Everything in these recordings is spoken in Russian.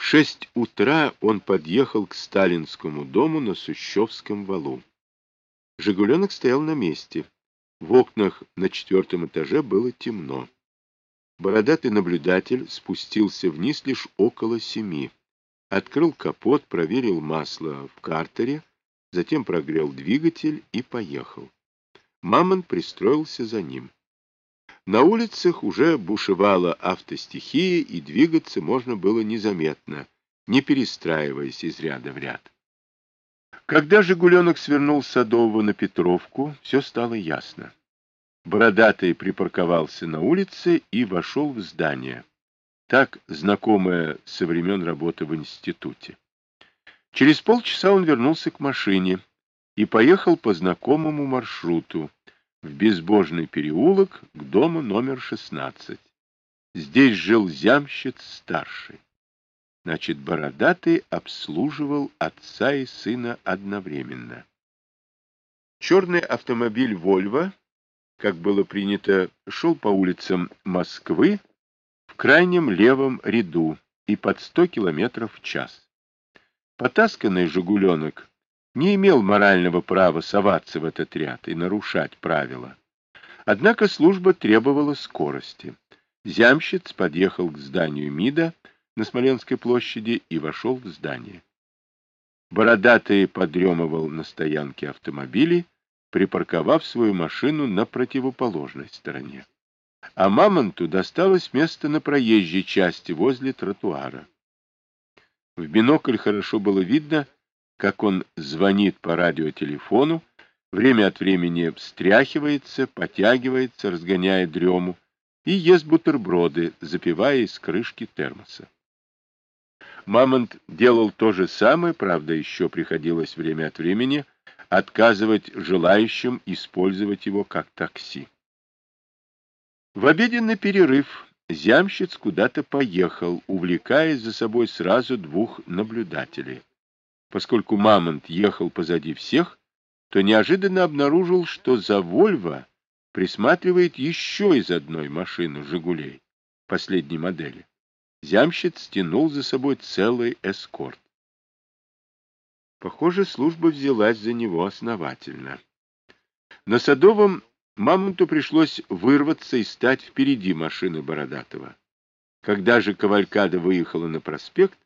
В шесть утра он подъехал к сталинскому дому на Сущевском валу. «Жигуленок» стоял на месте. В окнах на четвертом этаже было темно. Бородатый наблюдатель спустился вниз лишь около семи. Открыл капот, проверил масло в картере, затем прогрел двигатель и поехал. Мамонт пристроился за ним. На улицах уже бушевала автостихия, и двигаться можно было незаметно, не перестраиваясь из ряда в ряд. Когда «Жигуленок» свернул с Садового на Петровку, все стало ясно. Бородатый припарковался на улице и вошел в здание, так знакомое со времен работы в институте. Через полчаса он вернулся к машине и поехал по знакомому маршруту, в безбожный переулок к дому номер 16. Здесь жил зямщиц-старший. Значит, Бородатый обслуживал отца и сына одновременно. Черный автомобиль «Вольво», как было принято, шел по улицам Москвы в крайнем левом ряду и под 100 км в час. Потасканный «Жигуленок» не имел морального права соваться в этот ряд и нарушать правила. Однако служба требовала скорости. Зямщиц подъехал к зданию МИДа на Смоленской площади и вошел в здание. Бородатый подремывал на стоянке автомобилей, припарковав свою машину на противоположной стороне. А Мамонту досталось место на проезжей части возле тротуара. В бинокль хорошо было видно, как он звонит по радиотелефону, время от времени встряхивается, потягивается, разгоняя дрему, и ест бутерброды, запивая из крышки термоса. Мамонт делал то же самое, правда, еще приходилось время от времени отказывать желающим использовать его как такси. В обеденный перерыв Зямщиц куда-то поехал, увлекая за собой сразу двух наблюдателей. Поскольку Мамонт ехал позади всех, то неожиданно обнаружил, что за Вольво присматривает еще из одной машины «Жигулей» последней модели. Зямщиц тянул за собой целый эскорт. Похоже, служба взялась за него основательно. На Садовом Мамонту пришлось вырваться и стать впереди машины Бородатого. Когда же Кавалькада выехала на проспект,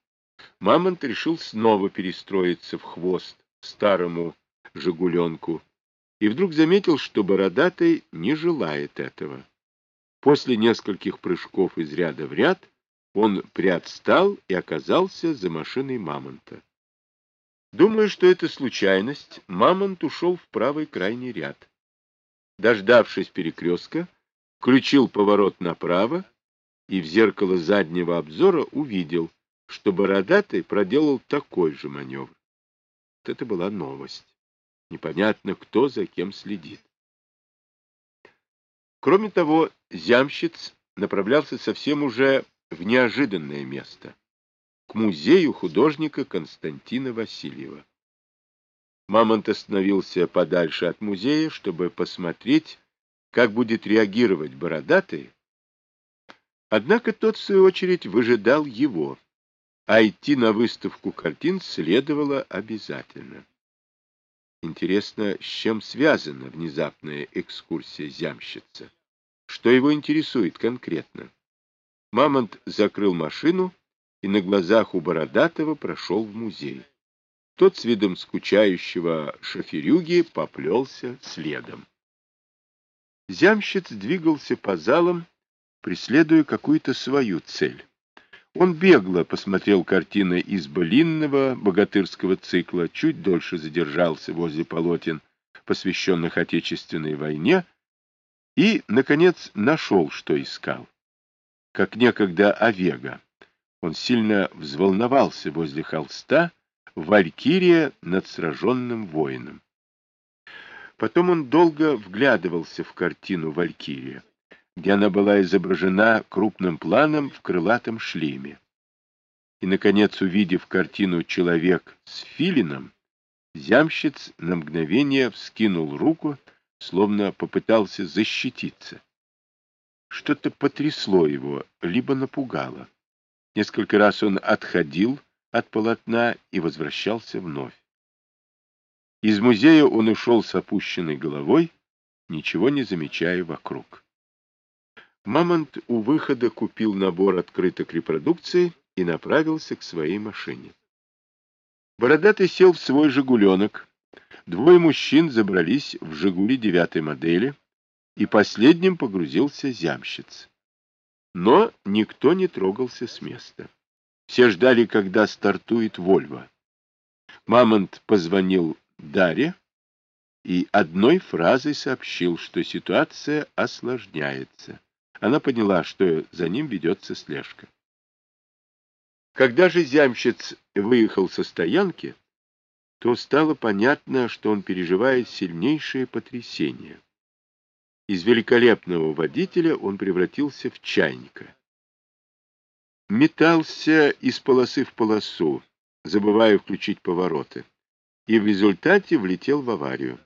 Мамонт решил снова перестроиться в хвост старому «Жигуленку» и вдруг заметил, что Бородатый не желает этого. После нескольких прыжков из ряда в ряд он приотстал и оказался за машиной Мамонта. Думая, что это случайность, Мамонт ушел в правый крайний ряд. Дождавшись перекрестка, включил поворот направо и в зеркало заднего обзора увидел, что Бородатый проделал такой же маневр. Вот это была новость. Непонятно, кто за кем следит. Кроме того, Зямщиц направлялся совсем уже в неожиданное место — к музею художника Константина Васильева. Мамонт остановился подальше от музея, чтобы посмотреть, как будет реагировать Бородатый. Однако тот, в свою очередь, выжидал его а идти на выставку картин следовало обязательно. Интересно, с чем связана внезапная экскурсия зямщица? Что его интересует конкретно? Мамонт закрыл машину и на глазах у Бородатого прошел в музей. Тот с видом скучающего шоферюги поплелся следом. Зямщиц двигался по залам, преследуя какую-то свою цель. Он бегло посмотрел картины из былинного богатырского цикла, чуть дольше задержался возле полотен, посвященных Отечественной войне, и, наконец, нашел, что искал. Как некогда Овега, он сильно взволновался возле холста «Валькирия над сраженным воином». Потом он долго вглядывался в картину «Валькирия» где она была изображена крупным планом в крылатом шлеме. И, наконец, увидев картину «Человек с филином», зямщиц на мгновение вскинул руку, словно попытался защититься. Что-то потрясло его, либо напугало. Несколько раз он отходил от полотна и возвращался вновь. Из музея он ушел с опущенной головой, ничего не замечая вокруг. Мамонт у выхода купил набор открыток репродукции и направился к своей машине. Бородатый сел в свой «Жигуленок». Двое мужчин забрались в «Жигули» девятой модели, и последним погрузился зямщиц. Но никто не трогался с места. Все ждали, когда стартует «Вольво». Мамонт позвонил Дарье и одной фразой сообщил, что ситуация осложняется. Она поняла, что за ним ведется слежка. Когда же зямщиц выехал со стоянки, то стало понятно, что он переживает сильнейшее потрясение. Из великолепного водителя он превратился в чайника. Метался из полосы в полосу, забывая включить повороты, и в результате влетел в аварию.